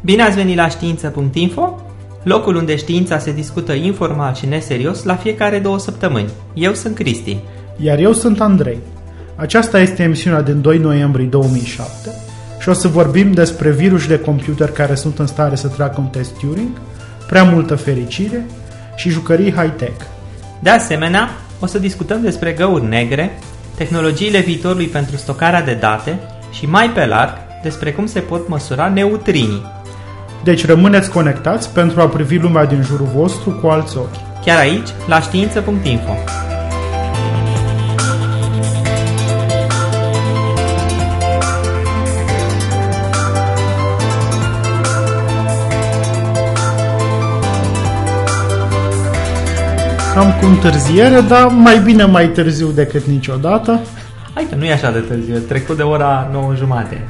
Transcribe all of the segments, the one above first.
Bine ați venit la știință.info, locul unde știința se discută informal și neserios la fiecare două săptămâni. Eu sunt Cristi. Iar eu sunt Andrei. Aceasta este emisiunea din 2 noiembrie 2007 și o să vorbim despre virus de computer care sunt în stare să treacă un test Turing, prea multă fericire și jucării high-tech. De asemenea, o să discutăm despre găuri negre, tehnologiile viitorului pentru stocarea de date și mai pe larg despre cum se pot măsura neutrinii. Deci rămâneți conectați pentru a privi lumea din jurul vostru cu alți ochi. Chiar aici, la știință.info. Cam cu întârziere, dar mai bine mai târziu decât niciodată. Hai că nu e așa de târziu, e trecut de ora 9 jumate.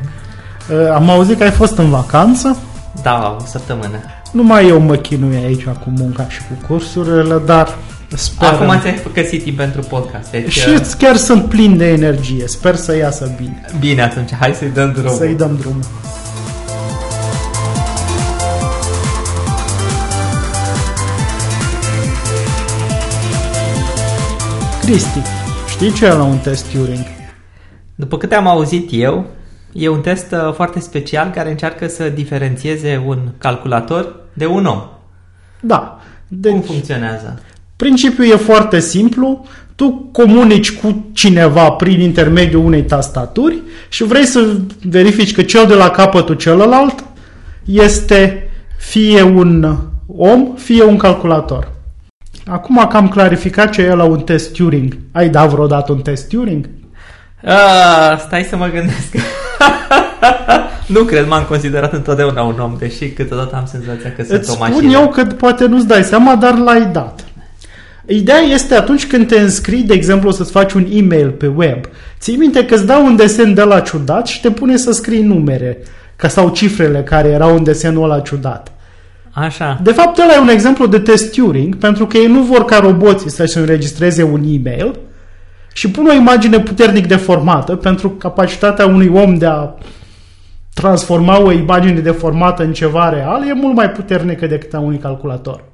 Uh, Am auzit că ai fost în vacanță. Da, o săptămână. Numai eu mă chinui aici cu munca și cu cursurile, dar sper... Acum ți-ai găsit timp pentru podcast. Deci, Și chiar sunt plin de energie, sper să iasă bine. Bine atunci, hai să-i dăm drumul. Să-i dăm drumul. Cristi, știi ce e la un test Turing? După câte am auzit eu, e un test uh, foarte special care încearcă să diferențieze un calculator de un om. Da. Deci... Cum funcționează? Principiul e foarte simplu. Tu comunici cu cineva prin intermediul unei tastaturi și vrei să verifici că cel de la capătul celălalt este fie un om, fie un calculator. Acum că am clarificat ce e la un test Turing, ai dat vreodată un test Turing? Uh, stai să mă gândesc. nu cred, m-am considerat întotdeauna un om, deși câteodată am senzația că sunt Îți o spun mașină. eu că poate nu-ți dai seama, dar l-ai dat. Ideea este atunci când te înscrii, de exemplu, să-ți faci un e-mail pe web, ții minte că îți dau un desen de la ciudat și te pune să scrii numere ca sau cifrele care erau în desenul ăla ciudat. Așa. De fapt, ăla e un exemplu de test Turing, pentru că ei nu vor ca roboții să-și înregistreze un e-mail și pun o imagine puternic deformată pentru capacitatea unui om de a transforma o imagine deformată în ceva real e mult mai puternică decât a unui calculator.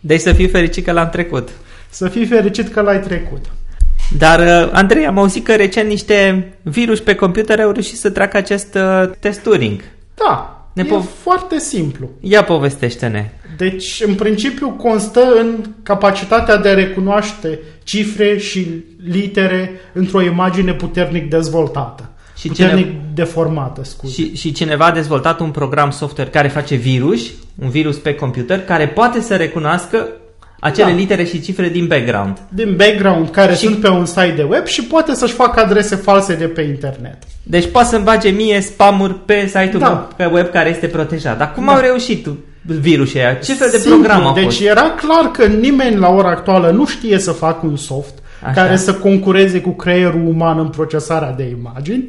Deci să fii fericit că l-am trecut. Să fii fericit că l-ai trecut. Dar, uh, Andrei, am auzit că recent niște virus pe computer au reușit să treacă acest uh, test Turing. Da, Ne e pov- foarte simplu. Ia povestește-ne. Deci, în principiu, constă în capacitatea de a recunoaște cifre și litere într-o imagine puternic dezvoltată. Și puternic cine- deformată, scuze. Și, și cineva a dezvoltat un program software care face virus, un virus pe computer, care poate să recunoască acele Da. litere și cifre din background. Din background care Și- sunt pe un site de web și poate să-și facă adrese false de pe internet. Deci poate să-mi bage mie spamuri pe site-ul Da. meu pe web care este protejat. Dar cum Da. au reușit virusul ăia? Ce fel de Simplu, program a deci fost? era clar că nimeni la ora actuală nu știe să facă un soft Așa. care să concureze cu creierul uman în procesarea de imagini.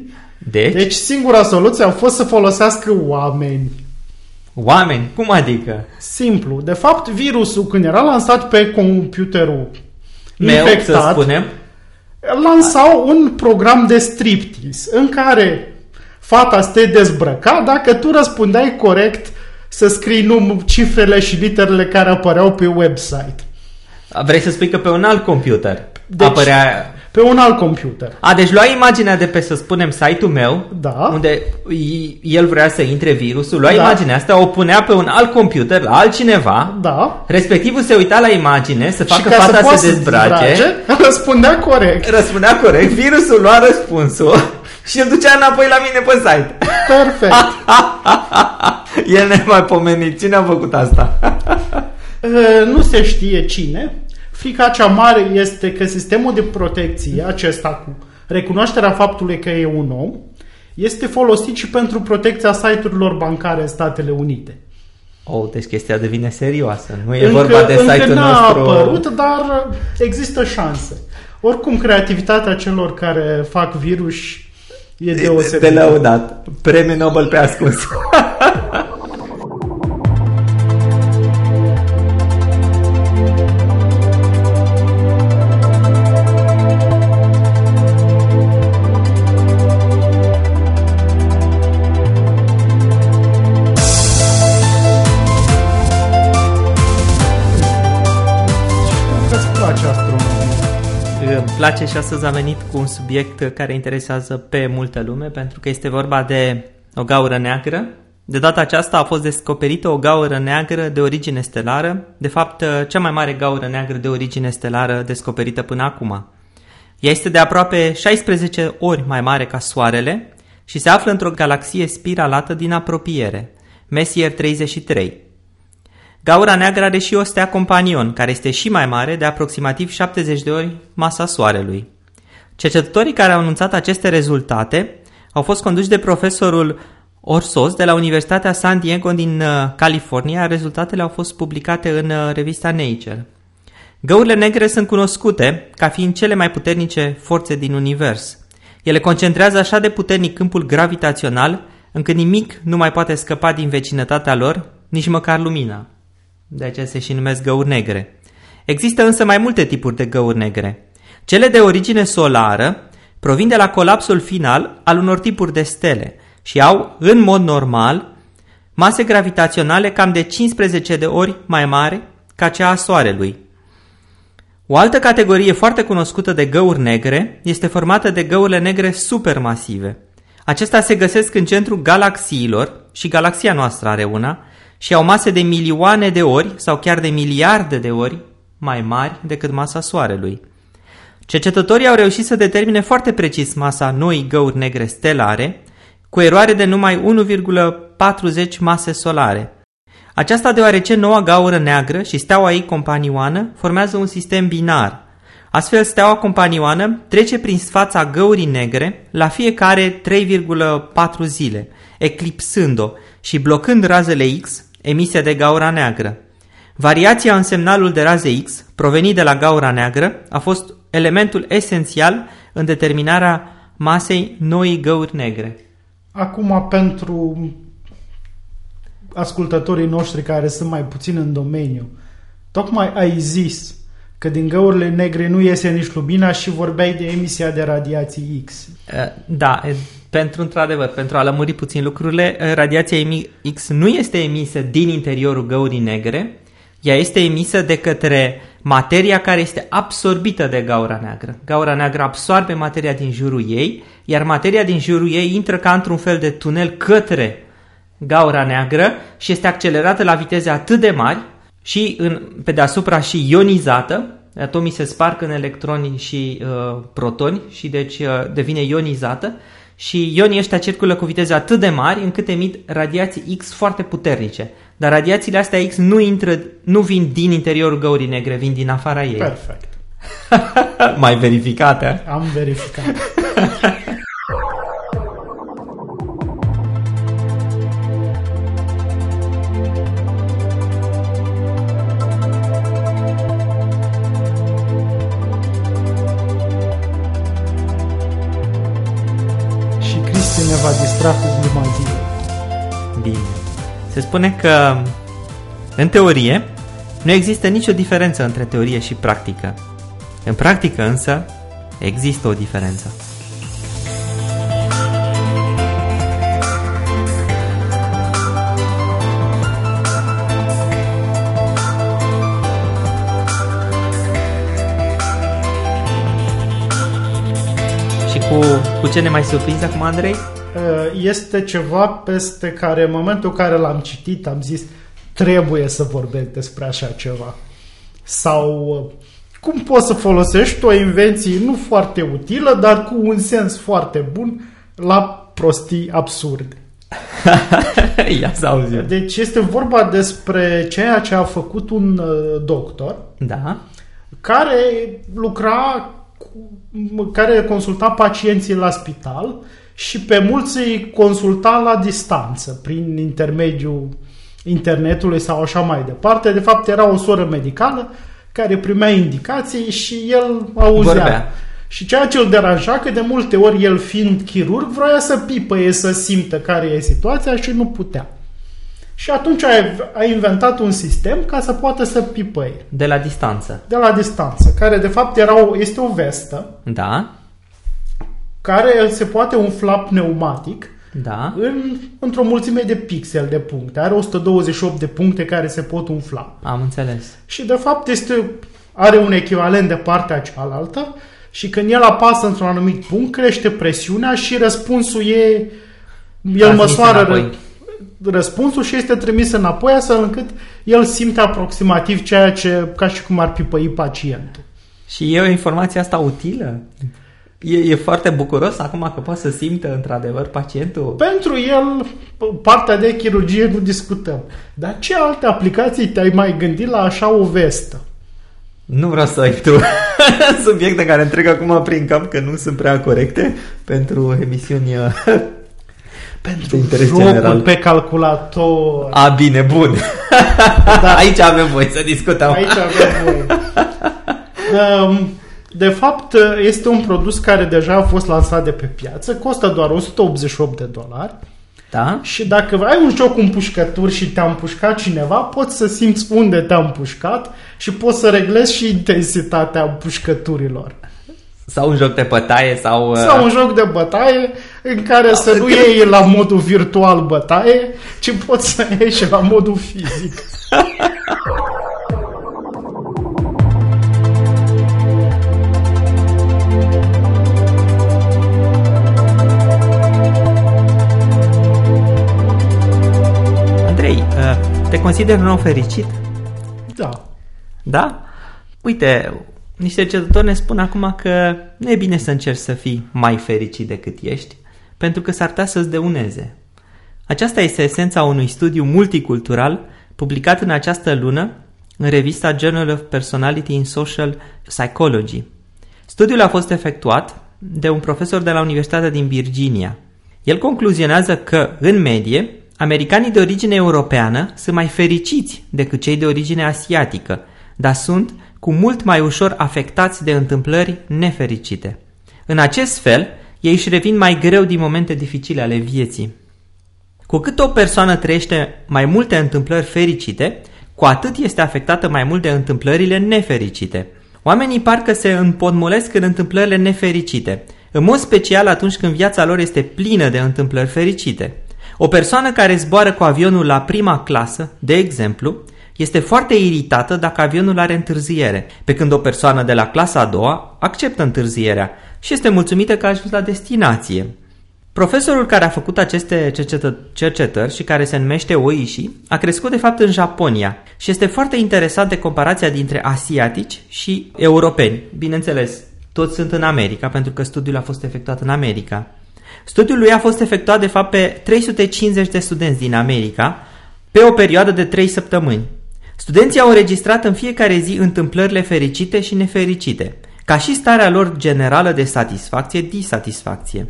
Deci, Deci singura soluție a fost să folosească oameni. Oameni, cum adică? Simplu. De fapt, virusul, când era lansat pe computerul Meu, să infectat, spunem. lansau un program de striptease în care fata stă dezbrăcat dacă tu răspundeai corect să scrii num cifrele și literele care apăreau pe website. Vrei să spui că pe un alt computer Deci- apărea... Pe un alt computer. A, deci lua imaginea de pe, să spunem, site-ul meu, Da. unde i- el vrea să intre virusul, lua Da. imaginea asta, o punea pe un alt computer, la altcineva, Da. respectivul se uita la imagine, să facă și ca să fata poată să se dezbrace, dezbrace, răspundea corect. răspundea corect, virusul lua răspunsul și îl ducea înapoi la mine pe site. Perfect. El nemaipomenit. Cine a făcut asta? E, nu se știe cine. Frica cea mare este că sistemul de protecție, acesta cu recunoașterea faptului că e un om, este folosit și pentru protecția site-urilor bancare în Statele Unite. Oh, deci chestia devine serioasă. Nu e vorba de încă site-ul n-a nostru. apărut, dar există șanse. Oricum, creativitatea celor care fac virus e de, deosebită. de lăudat. Premiul Nobel pe ascuns. place și astăzi am venit cu un subiect care interesează pe multă lume, pentru că este vorba de o gaură neagră. De data aceasta a fost descoperită o gaură neagră de origine stelară, de fapt cea mai mare gaură neagră de origine stelară descoperită până acum. Ea este de aproape 16 ori mai mare ca Soarele și se află într-o galaxie spiralată din apropiere, Messier 33. Gaura neagră are și o stea companion, care este și mai mare, de aproximativ 70 de ori masa Soarelui. Cercetătorii care au anunțat aceste rezultate au fost conduși de profesorul Orsos de la Universitatea San Diego din uh, California. Rezultatele au fost publicate în uh, revista Nature. Găurile negre sunt cunoscute ca fiind cele mai puternice forțe din univers. Ele concentrează așa de puternic câmpul gravitațional încât nimic nu mai poate scăpa din vecinătatea lor, nici măcar lumina. De aceea se și numesc găuri negre. Există însă mai multe tipuri de găuri negre. Cele de origine solară provin de la colapsul final al unor tipuri de stele și au, în mod normal, mase gravitaționale cam de 15 de ori mai mari ca cea a Soarelui. O altă categorie foarte cunoscută de găuri negre este formată de găurile negre supermasive. Acestea se găsesc în centrul galaxiilor și galaxia noastră are una, și au mase de milioane de ori sau chiar de miliarde de ori mai mari decât masa Soarelui. Cercetătorii au reușit să determine foarte precis masa noii găuri negre stelare, cu eroare de numai 1,40 mase solare. Aceasta deoarece noua gaură neagră și steaua ei companioană formează un sistem binar. Astfel, steaua companioană trece prin fața găurii negre la fiecare 3,4 zile, eclipsând-o și blocând razele X emisia de gaura neagră. Variația în semnalul de raze X, provenit de la gaura neagră, a fost elementul esențial în determinarea masei noii găuri negre. Acum, pentru ascultătorii noștri care sunt mai puțin în domeniu, tocmai ai zis că din găurile negre nu iese nici lumina și vorbeai de emisia de radiații X. Da, pentru, într-adevăr, pentru a lămuri puțin lucrurile, eh, radiația X nu este emisă din interiorul găurii negre, ea este emisă de către materia care este absorbită de gaura neagră. Gaura neagră absorbe materia din jurul ei, iar materia din jurul ei intră ca într-un fel de tunel către gaura neagră și este accelerată la viteze atât de mari și în, pe deasupra și ionizată, atomii se sparg în electroni și uh, protoni și deci uh, devine ionizată și ionii ăștia circulă cu viteze atât de mari încât emit radiații X foarte puternice. Dar radiațiile astea X nu, intră, nu vin din interiorul găurii negre, vin din afara ei. Perfect. Mai verificate? Am verificat. va distra cu gluma zilei. Bine. Se spune că, în teorie, nu există nicio diferență între teorie și practică. În practică însă, există o diferență. Și cu, cu ce ne mai surprinzi acum, Andrei? Uh, este ceva peste care în momentul în care l-am citit am zis trebuie să vorbesc despre așa ceva. Sau uh, cum poți să folosești o invenție nu foarte utilă, dar cu un sens foarte bun la prostii absurde. Ia să auzim. Deci este vorba despre ceea ce a făcut un uh, doctor da. care lucra, care consulta pacienții la spital și pe mulți îi consulta la distanță, prin intermediul internetului sau așa mai departe. De fapt, era o soră medicală care primea indicații și el auzea. Vorbea. Și ceea ce îl deranja, că de multe ori el fiind chirurg, vroia să pipăie, să simtă care e situația și nu putea. Și atunci a, a inventat un sistem ca să poată să pipăie. De la distanță. De la distanță, care de fapt era o, este o vestă. Da care se poate umfla pneumatic da. în, într-o mulțime de pixel de puncte. Are 128 de puncte care se pot umfla. Am înțeles. Și de fapt este, are un echivalent de partea cealaltă și când el apasă într-un anumit punct, crește presiunea și răspunsul e... El măsoară înapoi. răspunsul și este trimis înapoi astfel încât el simte aproximativ ceea ce, ca și cum ar pipăi pacientul. Și e o informație asta utilă? E, e foarte bucuros acum că poate să simtă într-adevăr pacientul? Pentru el, partea de chirurgie nu discutăm. Dar ce alte aplicații te-ai mai gândit la așa o vestă? Nu vreau să intru subiecte care întreg acum prin cap că nu sunt prea corecte pentru emisiuni uh, pentru interes jocul general. pe calculator. A, bine, bun. Da. Aici avem voie să discutăm. Aici avem voie. Um, de fapt, este un produs care deja a fost lansat de pe piață, costă doar 188 de dolari. Da? Și dacă ai un joc cu împușcături și te-a împușcat cineva, poți să simți unde te-a împușcat și poți să reglezi și intensitatea împușcăturilor. Sau un joc de bătaie sau... Sau uh, un joc de bătaie în care să nu iei la modul virtual bătaie, ci poți să iei și la modul fizic. Te consideri un om fericit? Da. Da? Uite, niște cercetători ne spun acum că nu e bine să încerci să fii mai fericit decât ești, pentru că s-ar putea să-ți deuneze. Aceasta este esența unui studiu multicultural publicat în această lună în revista Journal of Personality in Social Psychology. Studiul a fost efectuat de un profesor de la Universitatea din Virginia. El concluzionează că, în medie, Americanii de origine europeană sunt mai fericiți decât cei de origine asiatică, dar sunt cu mult mai ușor afectați de întâmplări nefericite. În acest fel, ei își revin mai greu din momente dificile ale vieții. Cu cât o persoană trăiește mai multe întâmplări fericite, cu atât este afectată mai mult de întâmplările nefericite. Oamenii parcă se împodmolesc în întâmplările nefericite, în mod special atunci când viața lor este plină de întâmplări fericite. O persoană care zboară cu avionul la prima clasă, de exemplu, este foarte iritată dacă avionul are întârziere, pe când o persoană de la clasa a doua acceptă întârzierea și este mulțumită că a ajuns la destinație. Profesorul care a făcut aceste cercetări și care se numește Oishi a crescut de fapt în Japonia și este foarte interesat de comparația dintre asiatici și europeni. Bineînțeles, toți sunt în America pentru că studiul a fost efectuat în America. Studiul lui a fost efectuat de fapt pe 350 de studenți din America pe o perioadă de 3 săptămâni. Studenții au înregistrat în fiecare zi întâmplările fericite și nefericite, ca și starea lor generală de satisfacție-disatisfacție.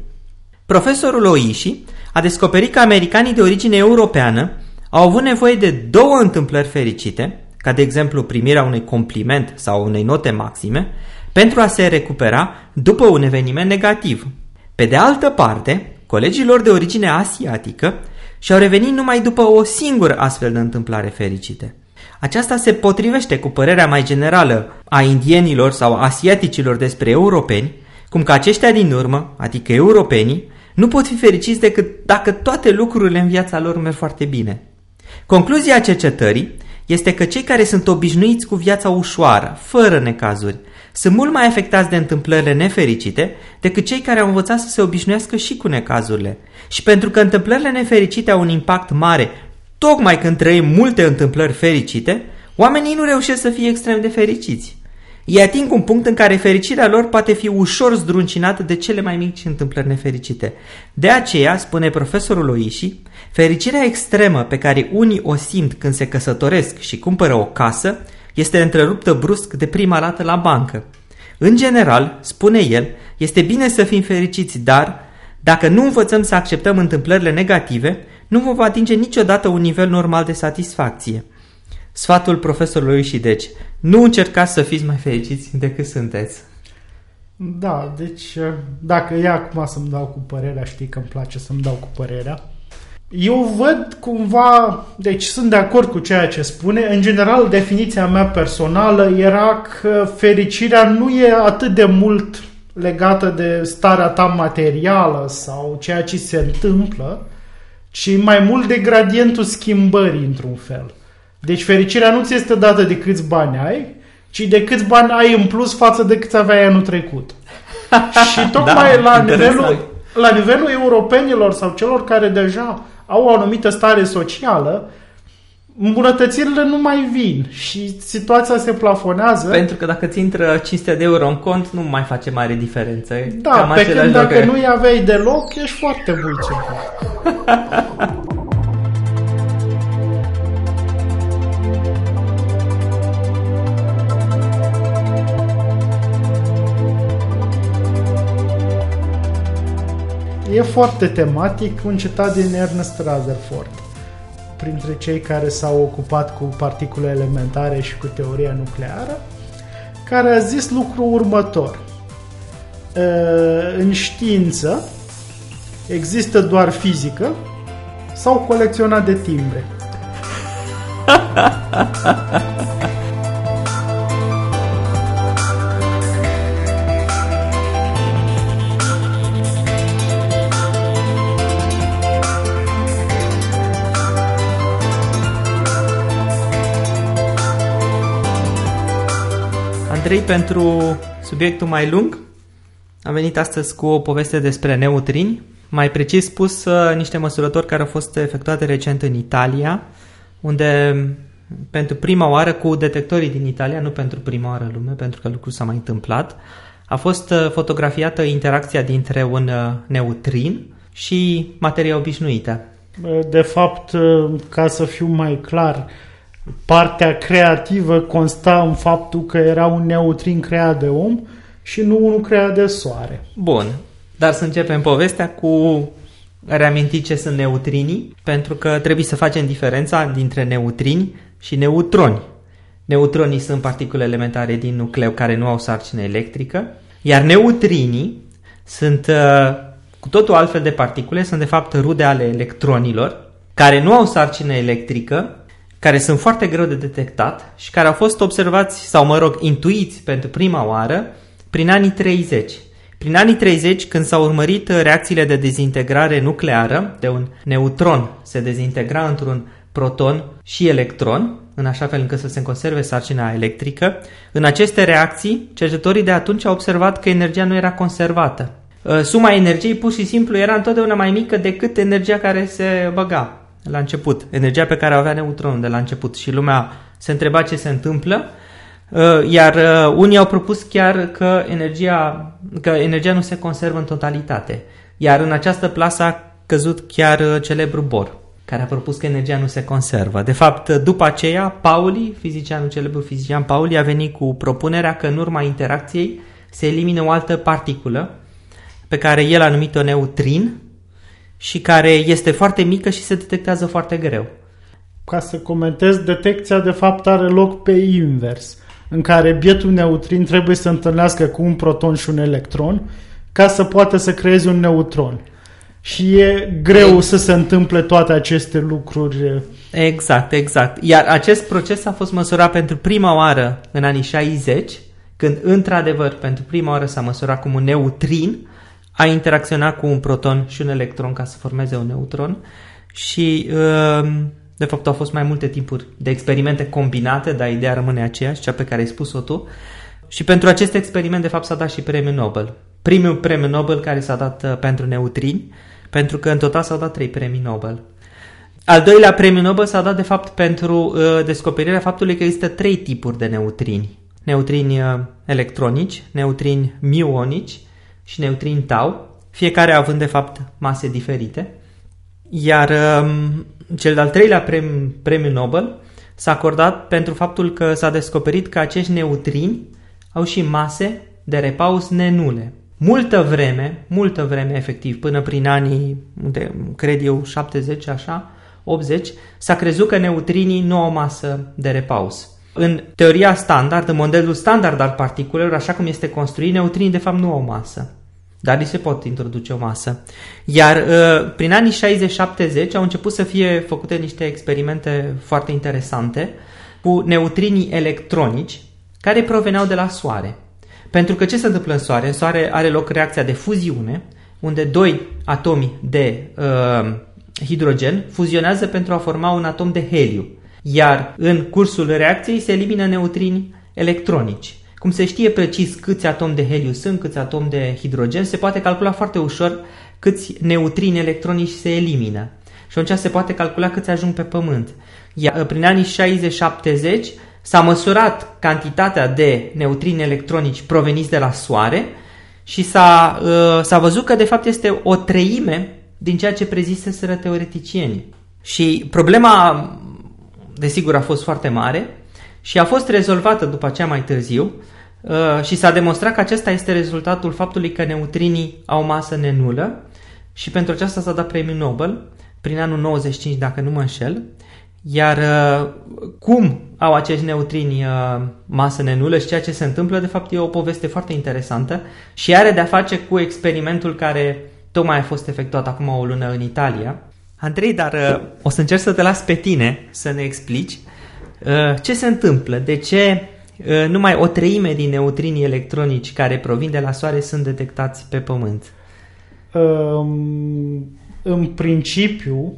Profesorul Oishi a descoperit că americanii de origine europeană au avut nevoie de două întâmplări fericite, ca de exemplu primirea unui compliment sau unei note maxime, pentru a se recupera după un eveniment negativ, pe de altă parte, colegii lor de origine asiatică și-au revenit numai după o singură astfel de întâmplare fericite. Aceasta se potrivește cu părerea mai generală a indienilor sau asiaticilor despre europeni, cum că aceștia din urmă, adică europenii, nu pot fi fericiți decât dacă toate lucrurile în viața lor merg foarte bine. Concluzia cercetării este că cei care sunt obișnuiți cu viața ușoară, fără necazuri, sunt mult mai afectați de întâmplările nefericite decât cei care au învățat să se obișnuiască și cu necazurile. Și pentru că întâmplările nefericite au un impact mare, tocmai când trăim multe întâmplări fericite, oamenii nu reușesc să fie extrem de fericiți. Ei ating un punct în care fericirea lor poate fi ușor zdruncinată de cele mai mici întâmplări nefericite. De aceea, spune profesorul Oishi, fericirea extremă pe care unii o simt când se căsătoresc și cumpără o casă este întreruptă brusc de prima dată la bancă. În general, spune el, este bine să fim fericiți, dar dacă nu învățăm să acceptăm întâmplările negative, nu vom atinge niciodată un nivel normal de satisfacție. Sfatul profesorului și deci, nu încercați să fiți mai fericiți decât sunteți. Da, deci dacă e acum să-mi dau cu părerea, știi că îmi place să-mi dau cu părerea, eu văd cumva, deci sunt de acord cu ceea ce spune. În general, definiția mea personală era că fericirea nu e atât de mult legată de starea ta materială sau ceea ce se întâmplă, ci mai mult de gradientul schimbării într-un fel. Deci fericirea nu ți este dată de câți bani ai, ci de câți bani ai în plus față de câți aveai anul trecut. și tocmai da, la, nivelul, la nivelul europenilor sau celor care deja au o anumită stare socială, îmbunătățirile nu mai vin și situația se plafonează. Pentru că dacă ți intră 500 de euro în cont, nu mai face mare diferență. Da, Cam pe când dacă nu-i aveai deloc, ești foarte bulcevit. E foarte tematic un citat din Ernest Rutherford printre cei care s-au ocupat cu particule elementare și cu teoria nucleară, care a zis lucrul următor. În știință există doar fizică sau colecționat de timbre. Andrei, pentru subiectul mai lung, am venit astăzi cu o poveste despre neutrini, mai precis spus uh, niște măsurători care au fost efectuate recent în Italia, unde pentru prima oară cu detectorii din Italia, nu pentru prima oară în lume, pentru că lucrul s-a mai întâmplat, a fost uh, fotografiată interacția dintre un uh, neutrin și materia obișnuită. De fapt, ca să fiu mai clar, partea creativă consta în faptul că era un neutrin creat de om și nu unul creat de soare. Bun, dar să începem povestea cu reaminti ce sunt neutrinii, pentru că trebuie să facem diferența dintre neutrini și neutroni. Neutronii sunt particule elementare din nucleu care nu au sarcină electrică, iar neutrinii sunt uh, cu totul altfel de particule, sunt de fapt rude ale electronilor, care nu au sarcină electrică, care sunt foarte greu de detectat și care au fost observați sau, mă rog, intuiți pentru prima oară prin anii 30. Prin anii 30, când s-au urmărit reacțiile de dezintegrare nucleară, de un neutron se dezintegra într-un proton și electron, în așa fel încât să se conserve sarcina electrică, în aceste reacții, cercetătorii de atunci au observat că energia nu era conservată. Suma energiei pur și simplu era întotdeauna mai mică decât energia care se băga la început, energia pe care o avea neutronul de la început și lumea se întreba ce se întâmplă, uh, iar uh, unii au propus chiar că energia, că energia nu se conservă în totalitate. Iar în această plasă a căzut chiar uh, celebrul Bohr, care a propus că energia nu se conservă. De fapt, după aceea, Pauli, fizicianul celebru fizician Pauli, a venit cu propunerea că în urma interacției se elimină o altă particulă pe care el a numit-o neutrin, și care este foarte mică și se detectează foarte greu. Ca să comentez, detecția de fapt are loc pe invers, în care bietul neutrin trebuie să întâlnească cu un proton și un electron ca să poată să creeze un neutron. Și e greu Ei. să se întâmple toate aceste lucruri. Exact, exact. Iar acest proces a fost măsurat pentru prima oară în anii 60, când într-adevăr pentru prima oară s-a măsurat cum un neutrin a interacționa cu un proton și un electron ca să formeze un neutron și um, de fapt au fost mai multe tipuri de experimente combinate, dar ideea rămâne aceeași, cea pe care ai spus-o tu. Și pentru acest experiment, de fapt, s-a dat și premiul Nobel. Primul premiu Nobel care s-a dat uh, pentru neutrini, pentru că în total s-au dat trei premii Nobel. Al doilea premiu Nobel s-a dat, de fapt, pentru uh, descoperirea faptului că există trei tipuri de neutrini. Neutrini uh, electronici, neutrini mionici și neutrini tau, fiecare având de fapt mase diferite. Iar um, cel de-al treilea premiu, premiu Nobel s-a acordat pentru faptul că s-a descoperit că acești neutrini au și mase de repaus nenule. Multă vreme, multă vreme efectiv, până prin anii, de, cred eu, 70 așa, 80, s-a crezut că neutrinii nu au masă de repaus. În teoria standard, în modelul standard al particulelor, așa cum este construit, neutrinii de fapt nu au masă dar li se pot introduce o masă. Iar uh, prin anii 60-70 au început să fie făcute niște experimente foarte interesante cu neutrinii electronici care proveneau de la Soare. Pentru că ce se întâmplă în Soare? În Soare are loc reacția de fuziune, unde doi atomi de uh, hidrogen fuzionează pentru a forma un atom de heliu. Iar în cursul reacției se elimină neutrini electronici. Cum se știe precis câți atomi de heliu sunt, câți atomi de hidrogen, se poate calcula foarte ușor câți neutrini electronici se elimină. Și atunci se poate calcula câți ajung pe Pământ. Iar prin anii 60-70 s-a măsurat cantitatea de neutrini electronici proveniți de la Soare și s-a, uh, s-a văzut că de fapt este o treime din ceea ce preziseseră teoreticienii. Și problema, desigur, a fost foarte mare și a fost rezolvată după aceea mai târziu uh, și s-a demonstrat că acesta este rezultatul faptului că neutrinii au masă nenulă și pentru aceasta s-a dat premiul Nobel prin anul 95, dacă nu mă înșel, iar uh, cum au acești neutrini uh, masă nenulă și ceea ce se întâmplă, de fapt, e o poveste foarte interesantă și are de-a face cu experimentul care tocmai a fost efectuat acum o lună în Italia. Andrei, dar uh, o să încerc să te las pe tine să ne explici ce se întâmplă, de ce numai o treime din neutrinii electronici care provin de la Soare sunt detectați pe Pământ. Um, în principiu,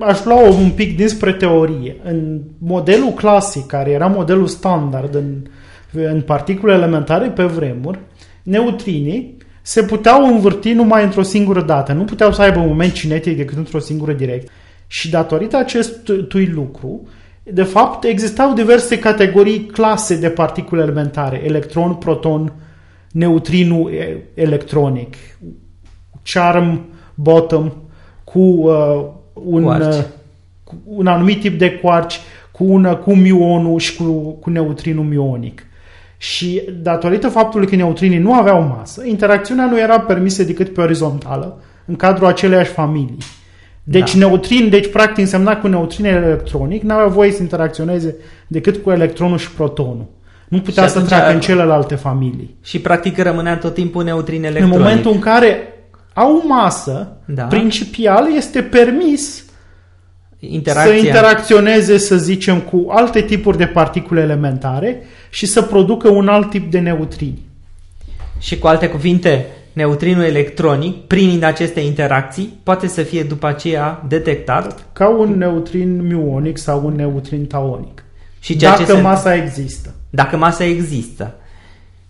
aș lua un pic dinspre teorie. În modelul clasic, care era modelul standard în, în particule elementare pe vremuri, neutrinii se puteau învârti numai într-o singură dată. Nu puteau să aibă un moment cinetic decât într-o singură direcție. Și datorită acestui lucru, de fapt, existau diverse categorii clase de particule elementare. Electron, proton, neutrinu electronic, charm, bottom, cu uh, un, uh, cu un anumit tip de quarci, cu, una, cu mionul și cu, cu neutrinul mionic. Și datorită faptului că neutrinii nu aveau masă, interacțiunea nu era permisă decât pe orizontală, în cadrul aceleiași familii. Deci da. neutrin, deci practic însemna cu neutrin electronic, n-avea voie să interacționeze decât cu electronul și protonul. Nu putea să treacă în celelalte familii. Și practic rămânea tot timpul neutrin electronic. În momentul în care au masă, da. principial este permis Interacția. să interacționeze, să zicem, cu alte tipuri de particule elementare și să producă un alt tip de neutrini. Și cu alte cuvinte, neutrinul electronic, prin aceste interacții, poate să fie după aceea detectat ca un neutrin muonic sau un neutrin taonic. Și ceea dacă ce se... masa există. Dacă masa există.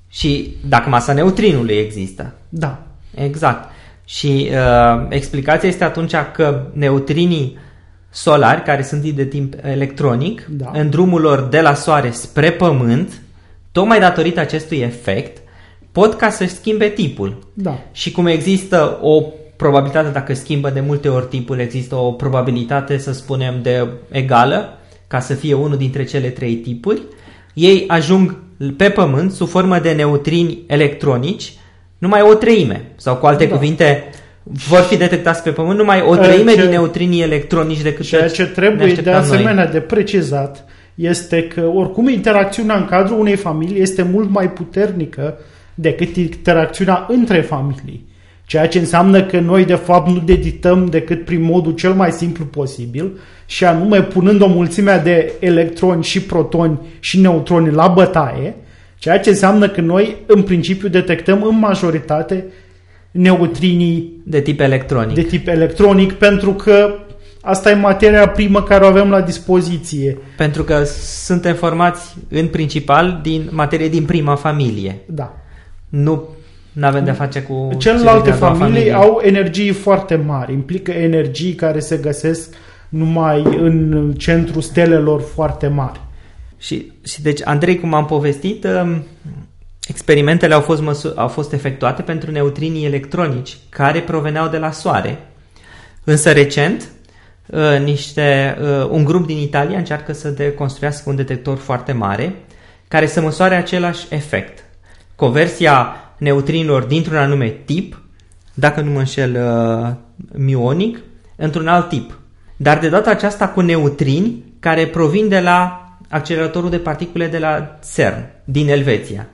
Și dacă masa neutrinului există. Da. Exact. Și uh, explicația este atunci că neutrinii solari, care sunt de timp electronic, da. în drumul lor de la Soare spre Pământ, tocmai datorită acestui efect, pot ca să schimbe tipul. Da. Și cum există o probabilitate, dacă schimbă de multe ori tipul, există o probabilitate, să spunem, de egală, ca să fie unul dintre cele trei tipuri, ei ajung pe Pământ sub formă de neutrini electronici, numai o treime, sau cu alte da. cuvinte, vor fi detectați pe Pământ numai o treime ce, din neutrinii electronici decât Ceea ce trebuie de asemenea noi. de precizat este că oricum interacțiunea în cadrul unei familii este mult mai puternică decât interacțiunea între familii. Ceea ce înseamnă că noi de fapt nu dedităm decât prin modul cel mai simplu posibil și anume punând o mulțime de electroni și protoni și neutroni la bătaie, ceea ce înseamnă că noi în principiu detectăm în majoritate neutrinii de tip electronic. De tip electronic pentru că asta e materia primă care o avem la dispoziție. Pentru că suntem formați în principal din materie din prima familie. Da. Nu nu avem de-a face cu... Celelalte familii familie. au energii foarte mari, implică energii care se găsesc numai în centrul stelelor foarte mari. Și, și deci, Andrei, cum am povestit, um, experimentele au fost, măsu- au fost efectuate pentru neutrinii electronici care proveneau de la Soare. Însă recent, uh, niște, uh, un grup din Italia încearcă să construiască un detector foarte mare care să măsoare același efect. Conversia neutrinilor dintr-un anume tip, dacă nu mă înșel uh, mionic, într-un alt tip. Dar de data aceasta cu neutrini care provin de la acceleratorul de particule de la CERN, din Elveția.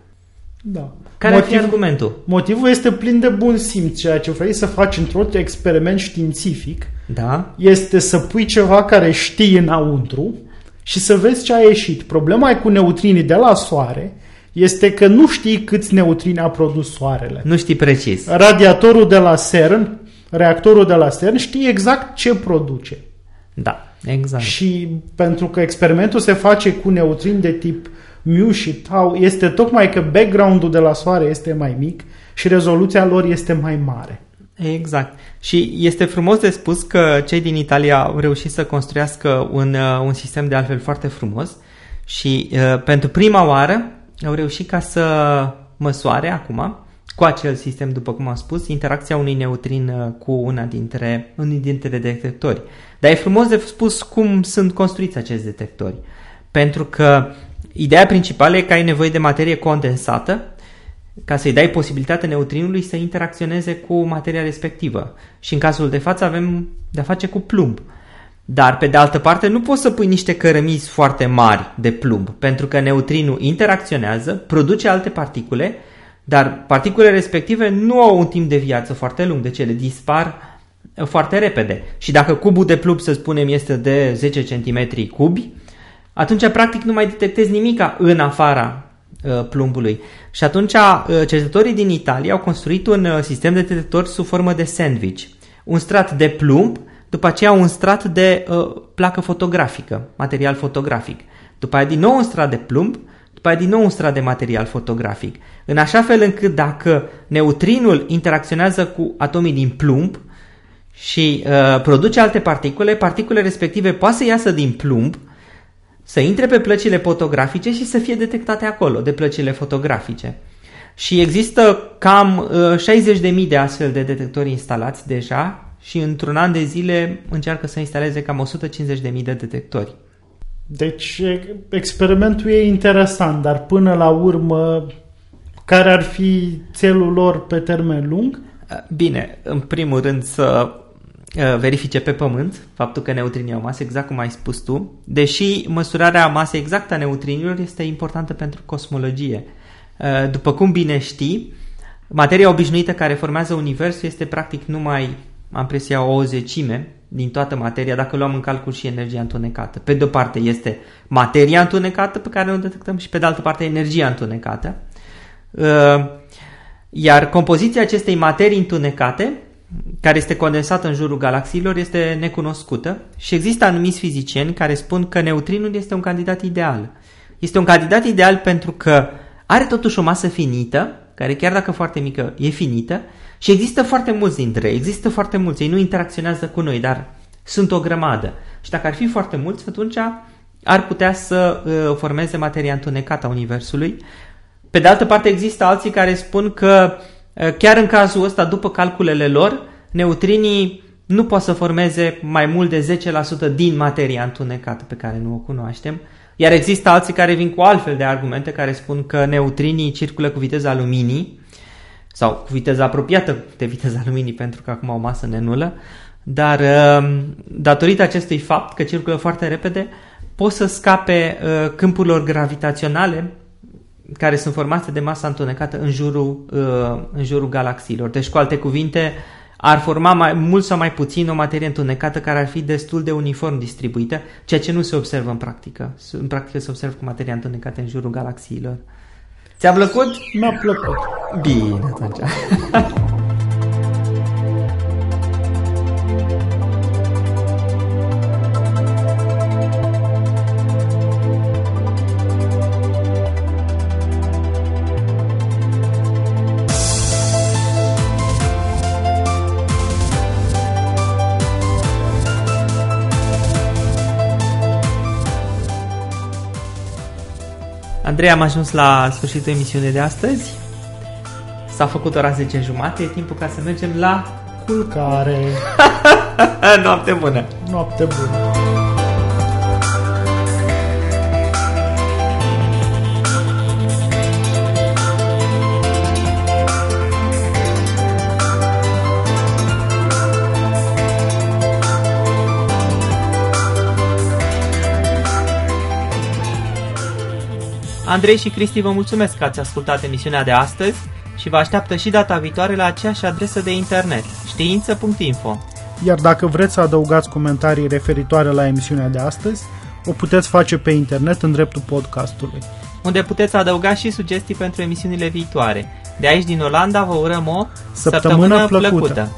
Da. Care Motiv, ar fi argumentul? Motivul este plin de bun simț. Ceea ce vrei să faci într-un experiment științific da. este să pui ceva care știi înăuntru și să vezi ce a ieșit. Problema e cu neutrinii de la Soare este că nu știi câți neutrini a produs Soarele. Nu știi precis. Radiatorul de la CERN, reactorul de la CERN știe exact ce produce. Da, exact. Și pentru că experimentul se face cu neutrini de tip mu și tau este tocmai că background-ul de la soare este mai mic și rezoluția lor este mai mare. Exact. Și este frumos de spus că cei din Italia au reușit să construiască un, uh, un sistem de altfel foarte frumos și uh, pentru prima oară au reușit ca să măsoare acum cu acel sistem, după cum am spus, interacția unui neutrin uh, cu una dintre, unul dintre detectori. Dar e frumos de spus cum sunt construiți acești detectori. Pentru că ideea principală e că ai nevoie de materie condensată ca să-i dai posibilitatea neutrinului să interacționeze cu materia respectivă. Și în cazul de față avem de-a face cu plumb. Dar, pe de altă parte, nu poți să pui niște cărămizi foarte mari de plumb, pentru că neutrinul interacționează, produce alte particule, dar particulele respective nu au un timp de viață foarte lung, deci ele dispar uh, foarte repede. Și dacă cubul de plumb, să spunem, este de 10 cm cubi, atunci practic nu mai detectezi nimica în afara uh, plumbului. Și atunci uh, cercetătorii din Italia au construit un sistem de detectori sub formă de sandwich. Un strat de plumb, după aceea un strat de uh, placă fotografică, material fotografic. După aia din nou un strat de plumb, după aia din nou un strat de material fotografic. În așa fel încât dacă neutrinul interacționează cu atomii din plumb și uh, produce alte particule, particulele respective poate să iasă din plumb, să intre pe plăcile fotografice și să fie detectate acolo de plăcile fotografice. Și există cam uh, 60.000 de astfel de detectori instalați deja și într-un an de zile încearcă să instaleze cam 150.000 de detectori. Deci experimentul e interesant, dar până la urmă care ar fi țelul lor pe termen lung? Bine, în primul rând să verifice pe pământ faptul că neutrinii au masă, exact cum ai spus tu, deși măsurarea masei exactă a neutrinilor este importantă pentru cosmologie. După cum bine știi, materia obișnuită care formează Universul este practic numai, am presia, o zecime din toată materia, dacă luăm în calcul și energia întunecată. Pe de o parte este materia întunecată pe care o detectăm și pe de altă parte energia întunecată. Uh, iar compoziția acestei materii întunecate, care este condensată în jurul galaxiilor, este necunoscută și există anumiți fizicieni care spun că neutrinul este un candidat ideal. Este un candidat ideal pentru că are totuși o masă finită, care chiar dacă foarte mică, e finită, și există foarte mulți dintre ei, există foarte mulți, ei nu interacționează cu noi, dar sunt o grămadă. Și dacă ar fi foarte mulți, atunci ar putea să uh, formeze materia întunecată a Universului. Pe de altă parte, există alții care spun că uh, chiar în cazul ăsta, după calculele lor, neutrinii nu pot să formeze mai mult de 10% din materia întunecată pe care nu o cunoaștem. Iar există alții care vin cu altfel de argumente care spun că neutrinii circulă cu viteza luminii sau cu viteza apropiată de viteza luminii pentru că acum au masă nenulă, dar uh, datorită acestui fapt că circulă foarte repede, pot să scape uh, câmpurilor gravitaționale care sunt formate de masă întunecată în jurul, uh, în jurul galaxiilor. Deci, cu alte cuvinte, ar forma mai mult sau mai puțin o materie întunecată care ar fi destul de uniform distribuită, ceea ce nu se observă în practică. În practică se observă cu materia întunecată în jurul galaxiilor. Ți-a plăcut? Mi-a plăcut. Bine, atunci. Andrei, am ajuns la sfârșitul emisiunii de astăzi. S-a făcut ora 10 jumate, e timpul ca să mergem la... Culcare. Noapte bună! Noapte bună! Andrei și Cristi vă mulțumesc că ați ascultat emisiunea de astăzi și vă așteaptă și data viitoare la aceeași adresă de internet, știință.info. Iar dacă vreți să adăugați comentarii referitoare la emisiunea de astăzi, o puteți face pe internet în dreptul podcastului. Unde puteți adăuga și sugestii pentru emisiunile viitoare. De aici din Olanda vă urăm o săptămână, săptămână plăcută. plăcută.